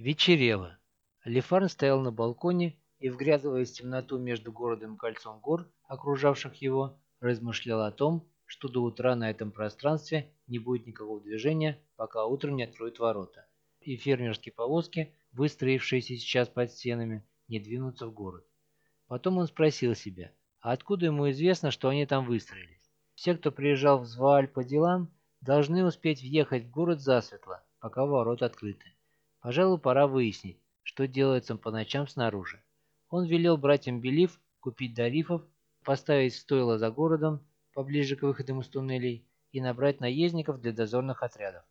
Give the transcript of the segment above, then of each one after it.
Вечерело. Лефарн стоял на балконе и, вглядываясь в темноту между городом и кольцом гор, окружавших его, размышлял о том, что до утра на этом пространстве не будет никакого движения, пока утром не откроют ворота, и фермерские повозки, выстроившиеся сейчас под стенами, не двинутся в город. Потом он спросил себя, а откуда ему известно, что они там выстроились? Все, кто приезжал в Звааль по делам, должны успеть въехать в город засветло, пока ворота открыты. Пожалуй, пора выяснить, что делается по ночам снаружи. Он велел братьям Белив купить дарифов, поставить стойло за городом, поближе к выходам из туннелей, и набрать наездников для дозорных отрядов.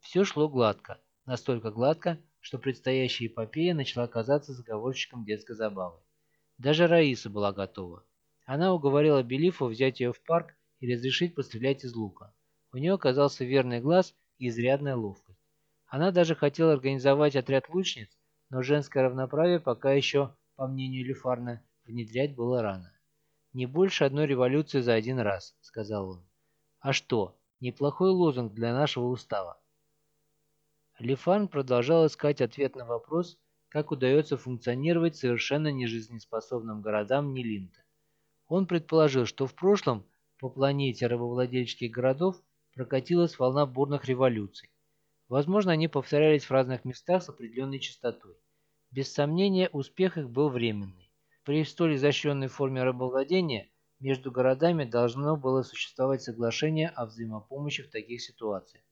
Все шло гладко, настолько гладко, что предстоящая эпопея начала казаться заговорщиком детской забавы. Даже Раиса была готова. Она уговорила Белифа взять ее в парк и разрешить пострелять из лука. У нее оказался верный глаз и изрядная ловкость. Она даже хотела организовать отряд лучниц, но женское равноправие пока еще, по мнению Лефарна, внедрять было рано. «Не больше одной революции за один раз», — сказал он. «А что, неплохой лозунг для нашего устава». Лефарн продолжал искать ответ на вопрос, как удается функционировать совершенно нежизнеспособным городам Нилинта. Он предположил, что в прошлом по планете рабовладельческих городов прокатилась волна бурных революций, Возможно, они повторялись в разных местах с определенной частотой. Без сомнения, успех их был временный. При столь изощренной форме рабовладения между городами должно было существовать соглашение о взаимопомощи в таких ситуациях.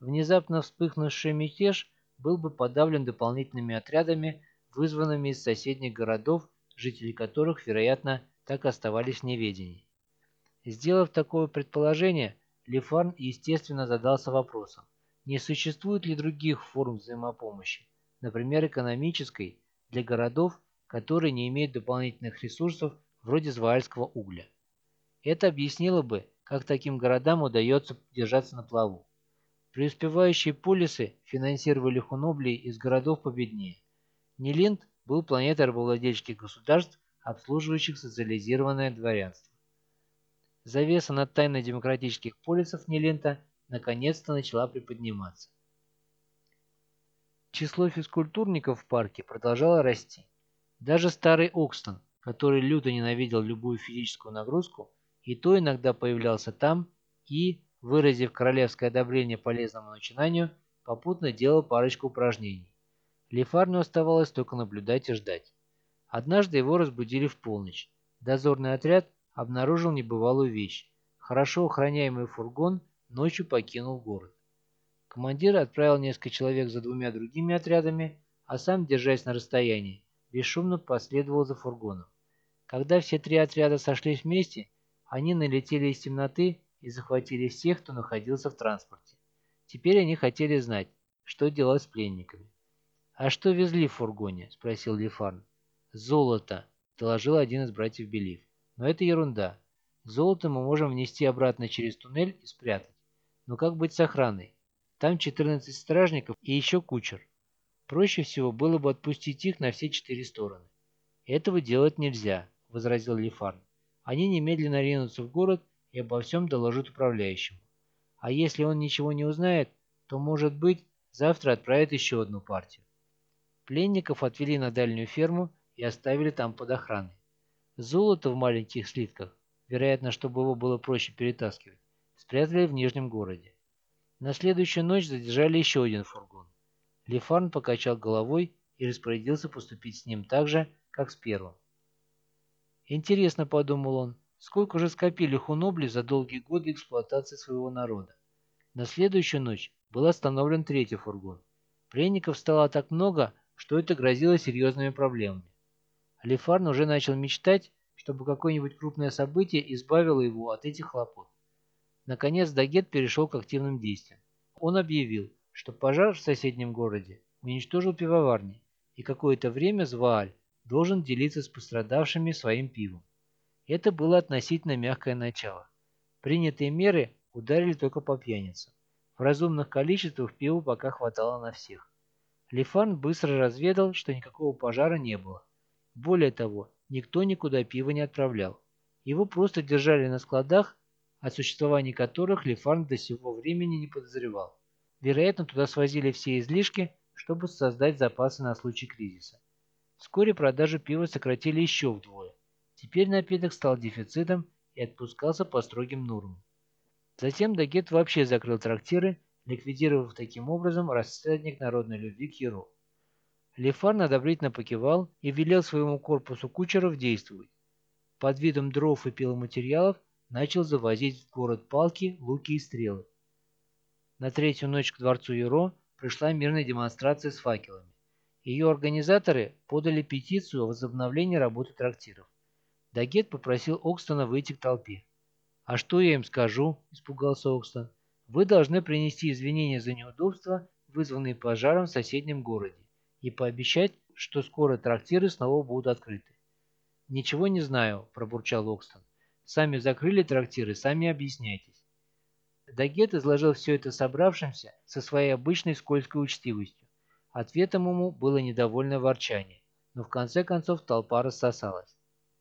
Внезапно вспыхнувший мятеж был бы подавлен дополнительными отрядами, вызванными из соседних городов, жители которых, вероятно, так оставались в неведении. Сделав такое предположение, Лефарн естественно задался вопросом, не существует ли других форм взаимопомощи, например, экономической, для городов, которые не имеют дополнительных ресурсов вроде зваальского угля? Это объяснило бы, как таким городам удается держаться на плаву. Преуспевающие полисы финансировали хуноблей из городов победнее. Нилинд был планетой рабовладельческих государств, обслуживающих социализированное дворянство. Завеса над тайной демократических полисов Нилинта наконец-то начала приподниматься. Число физкультурников в парке продолжало расти. Даже старый Окстон, который люто ненавидел любую физическую нагрузку, и то иногда появлялся там и, выразив королевское одобрение полезному начинанию, попутно делал парочку упражнений. Лефарну оставалось только наблюдать и ждать. Однажды его разбудили в полночь. Дозорный отряд обнаружил небывалую вещь. Хорошо охраняемый фургон – ночью покинул город. Командир отправил несколько человек за двумя другими отрядами, а сам, держась на расстоянии, бесшумно последовал за фургоном. Когда все три отряда сошлись вместе, они налетели из темноты и захватили всех, кто находился в транспорте. Теперь они хотели знать, что делать с пленниками. «А что везли в фургоне?» – спросил Лефарн. «Золото», – доложил один из братьев Белив. «Но это ерунда. Золото мы можем внести обратно через туннель и спрятать. Но как быть с охраной? Там 14 стражников и еще кучер. Проще всего было бы отпустить их на все четыре стороны. Этого делать нельзя, возразил Лефарн. Они немедленно ринутся в город и обо всем доложат управляющему. А если он ничего не узнает, то, может быть, завтра отправят еще одну партию. Пленников отвели на дальнюю ферму и оставили там под охраной. Золото в маленьких слитках, вероятно, чтобы его было проще перетаскивать, спрятали в Нижнем городе. На следующую ночь задержали еще один фургон. Лефарн покачал головой и распорядился поступить с ним так же, как с первым. Интересно, подумал он, сколько же скопили хунобли за долгие годы эксплуатации своего народа. На следующую ночь был остановлен третий фургон. Пленников стало так много, что это грозило серьезными проблемами. Лефарн уже начал мечтать, чтобы какое-нибудь крупное событие избавило его от этих хлопот. Наконец Дагет перешел к активным действиям. Он объявил, что пожар в соседнем городе уничтожил пивоварни, и какое-то время Звааль должен делиться с пострадавшими своим пивом. Это было относительно мягкое начало. Принятые меры ударили только по пьяницам. В разумных количествах пива пока хватало на всех. Лифан быстро разведал, что никакого пожара не было. Более того, никто никуда пива не отправлял. Его просто держали на складах о существовании которых Лефарн до сего времени не подозревал. Вероятно, туда свозили все излишки, чтобы создать запасы на случай кризиса. Вскоре продажи пива сократили еще вдвое. Теперь напиток стал дефицитом и отпускался по строгим нормам. Затем Дагет вообще закрыл трактиры, ликвидировав таким образом расценник народной любви к Яру. Лефарн одобрительно покивал и велел своему корпусу кучеров действовать. Под видом дров и пиломатериалов начал завозить в город палки, луки и стрелы. На третью ночь к дворцу Юро пришла мирная демонстрация с факелами. Ее организаторы подали петицию о возобновлении работы трактиров. Дагет попросил Окстона выйти к толпе. «А что я им скажу?» – испугался Окстон. «Вы должны принести извинения за неудобства, вызванные пожаром в соседнем городе, и пообещать, что скоро трактиры снова будут открыты». «Ничего не знаю», – пробурчал Окстон. «Сами закрыли трактиры, сами объясняйтесь». Дагет изложил все это собравшимся со своей обычной скользкой учтивостью. Ответом ему было недовольное ворчание, но в конце концов толпа рассосалась.